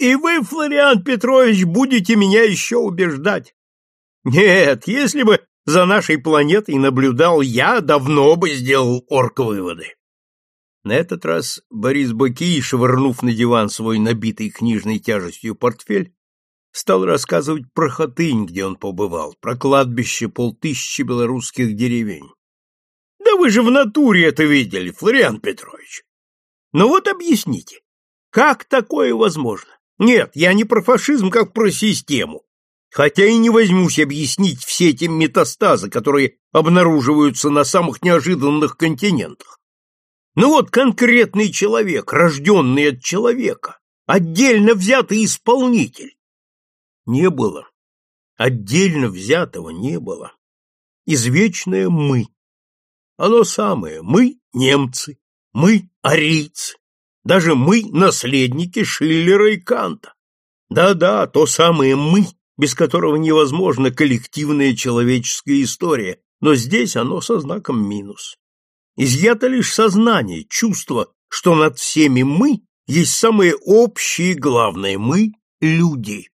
И вы, Флориан Петрович, будете меня еще убеждать. Нет, если бы за нашей планетой наблюдал я, давно бы сделал орг-выводы. На этот раз Борис Баки, швырнув на диван свой набитый книжной тяжестью портфель, стал рассказывать про Хатынь, где он побывал, про кладбище полтысячи белорусских деревень. Да вы же в натуре это видели, Флориан Петрович. Ну вот объясните, как такое возможно? Нет, я не про фашизм, как про систему. Хотя и не возьмусь объяснить все эти метастазы, которые обнаруживаются на самых неожиданных континентах. Ну вот конкретный человек, рожденный от человека, отдельно взятый исполнитель. Не было. Отдельно взятого не было. Извечное «мы». Оно самое. Мы – немцы. Мы – арийцы. Даже мы – наследники Шиллера и Канта. Да-да, то самое «мы», без которого невозможна коллективная человеческая история, но здесь оно со знаком минус. Изъято лишь сознание, чувство, что над всеми мы есть самое общее и главное – мы – люди.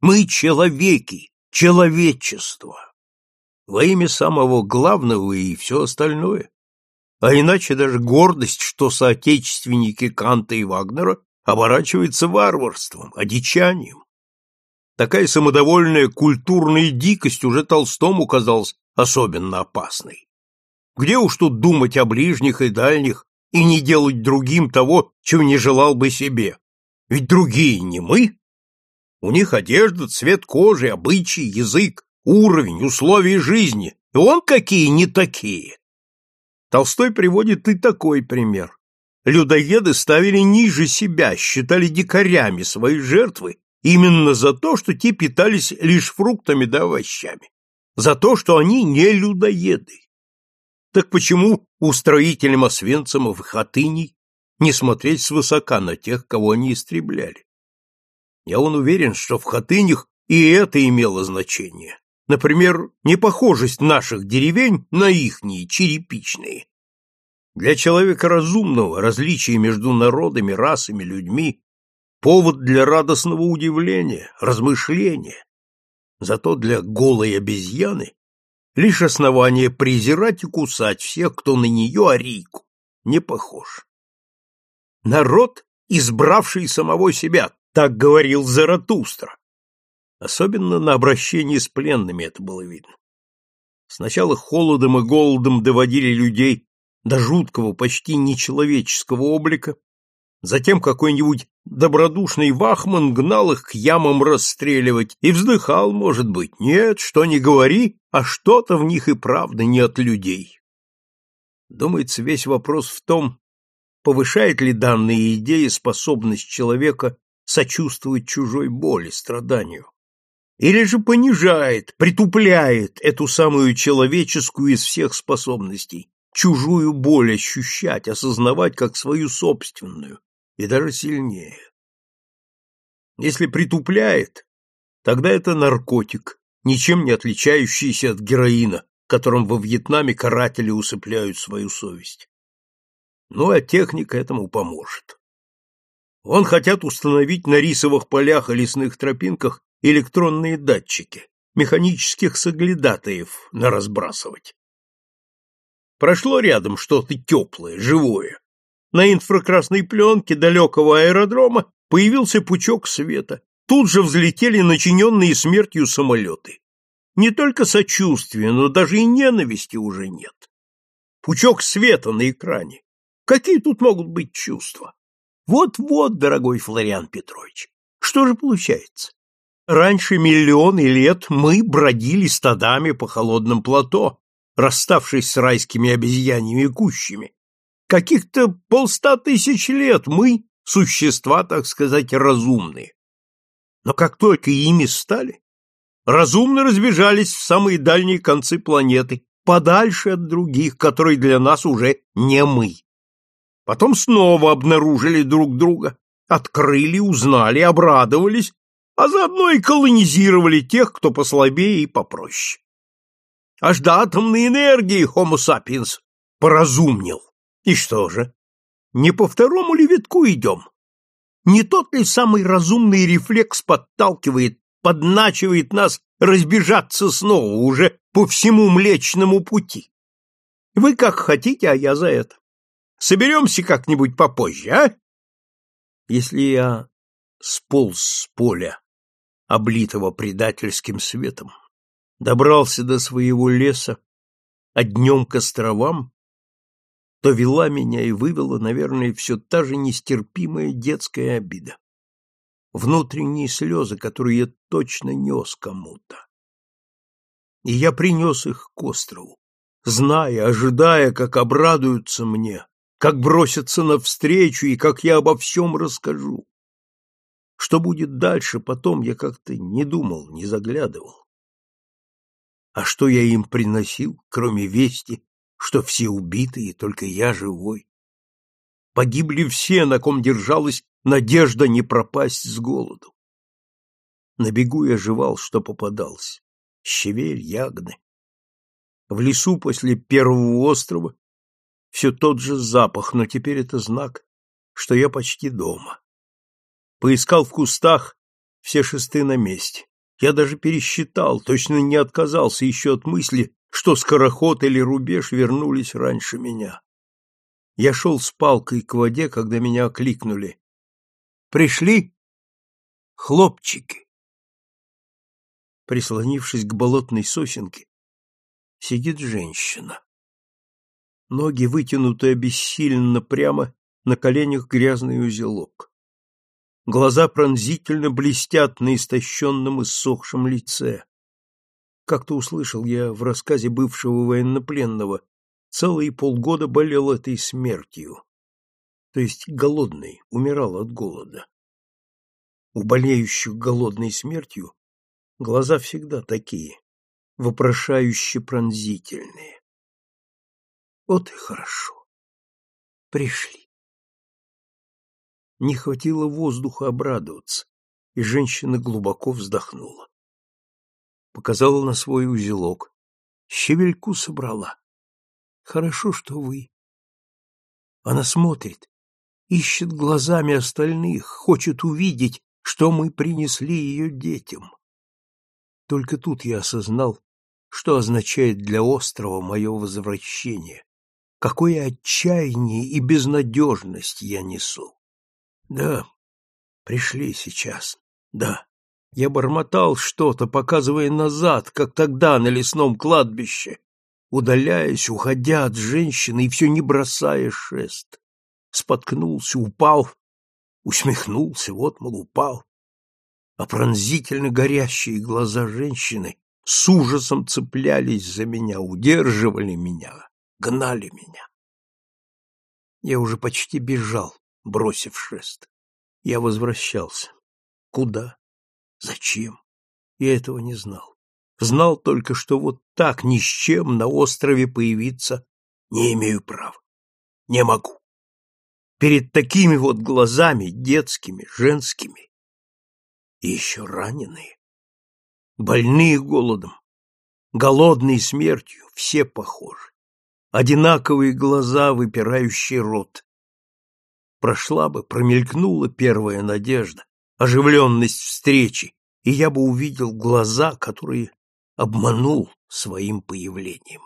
Мы – человеки, человечество. Во имя самого главного и все остальное. А иначе даже гордость, что соотечественники Канта и Вагнера оборачивается варварством, одичанием. Такая самодовольная культурная дикость уже Толстому казалась особенно опасной. Где уж тут думать о ближних и дальних и не делать другим того, чего не желал бы себе? Ведь другие не мы. У них одежда, цвет кожи, обычаи, язык, уровень, условия жизни. И он какие не такие. Толстой приводит и такой пример. Людоеды ставили ниже себя, считали дикарями свои жертвы именно за то, что те питались лишь фруктами да овощами, за то, что они не людоеды. Так почему устроителям Освенцимов и Хатыней не смотреть свысока на тех, кого они истребляли? Я он уверен, что в Хатынях и это имело значение. Например, непохожесть наших деревень на ихние, черепичные. Для человека разумного различие между народами, расами, людьми – повод для радостного удивления, размышления. Зато для голой обезьяны лишь основание презирать и кусать всех, кто на нее, арийку, не похож. Народ, избравший самого себя, так говорил Заратустра. Особенно на обращении с пленными это было видно. Сначала холодом и голодом доводили людей до жуткого, почти нечеловеческого облика, затем какой-нибудь добродушный вахман гнал их к ямам расстреливать и вздыхал, может быть, нет, что не говори, а что-то в них и правда не от людей. Думается, весь вопрос в том, повышает ли данная идея способность человека сочувствовать чужой боли, страданию или же понижает, притупляет эту самую человеческую из всех способностей, чужую боль ощущать, осознавать как свою собственную, и даже сильнее. Если притупляет, тогда это наркотик, ничем не отличающийся от героина, которым во Вьетнаме каратели усыпляют свою совесть. Ну, а техника этому поможет. Он хотят установить на рисовых полях и лесных тропинках электронные датчики, механических соглядатаев на разбрасывать. Прошло рядом что-то теплое, живое. На инфракрасной пленке далекого аэродрома появился пучок света. Тут же взлетели начиненные смертью самолеты. Не только сочувствия, но даже и ненависти уже нет. Пучок света на экране. Какие тут могут быть чувства? Вот-вот, дорогой Флориан Петрович, что же получается? Раньше миллионы лет мы бродили стадами по холодном плато, расставшись с райскими обезьяньями кущами. Каких-то полста тысяч лет мы — существа, так сказать, разумные. Но как только ими стали, разумно разбежались в самые дальние концы планеты, подальше от других, которые для нас уже не мы. Потом снова обнаружили друг друга, открыли, узнали, обрадовались а заодно и колонизировали тех, кто послабее и попроще. Аж до атомной энергии Homo sapiens поразумнел. И что же, не по второму ли витку идем? Не тот ли самый разумный рефлекс подталкивает, подначивает нас разбежаться снова уже по всему Млечному пути? Вы как хотите, а я за это. Соберемся как-нибудь попозже, а? Если я сполз с поля, облитого предательским светом, добрался до своего леса, а днем к островам, то вела меня и вывела, наверное, все та же нестерпимая детская обида. Внутренние слезы, которые я точно нес кому-то. И я принес их к острову, зная, ожидая, как обрадуются мне, как бросятся навстречу и как я обо всем расскажу. Что будет дальше, потом я как-то не думал, не заглядывал. А что я им приносил, кроме вести, что все убиты и только я живой? Погибли все, на ком держалась надежда не пропасть с голоду. На бегу я жевал, что попадался. Щавель, ягоды. В лесу после первого острова все тот же запах, но теперь это знак, что я почти дома. Поискал в кустах, все шесты на месте. Я даже пересчитал, точно не отказался еще от мысли, что скороход или рубеж вернулись раньше меня. Я шел с палкой к воде, когда меня окликнули. «Пришли?» «Хлопчики!» Прислонившись к болотной сосенке, сидит женщина. Ноги вытянуты обессиленно прямо, на коленях грязный узелок. Глаза пронзительно блестят на истощенном и ссохшем лице. Как-то услышал я в рассказе бывшего военнопленного, целые полгода болел этой смертью. То есть голодный, умирал от голода. У болеющих голодной смертью глаза всегда такие, вопрошающе пронзительные. Вот и хорошо. Пришли. Не хватило воздуха обрадоваться, и женщина глубоко вздохнула. Показала на свой узелок. Щевельку собрала. Хорошо, что вы. Она смотрит, ищет глазами остальных, хочет увидеть, что мы принесли ее детям. Только тут я осознал, что означает для острова мое возвращение, какое отчаяние и безнадежность я несу. Да, пришли сейчас. Да. Я бормотал что-то, показывая назад, как тогда на лесном кладбище, удаляясь, уходя от женщины и все не бросая шест. Споткнулся, упал, усмехнулся, вот, мол, упал. А пронзительно горящие глаза женщины с ужасом цеплялись за меня, удерживали меня, гнали меня. Я уже почти бежал, бросив шест. Я возвращался. Куда? Зачем? Я этого не знал. Знал только, что вот так ни с чем на острове появиться не имею права. Не могу. Перед такими вот глазами, детскими, женскими, и еще раненые, больные голодом, голодные смертью, все похожи. Одинаковые глаза, выпирающий рот, Прошла бы, промелькнула первая надежда, оживленность встречи, и я бы увидел глаза, которые обманул своим появлением.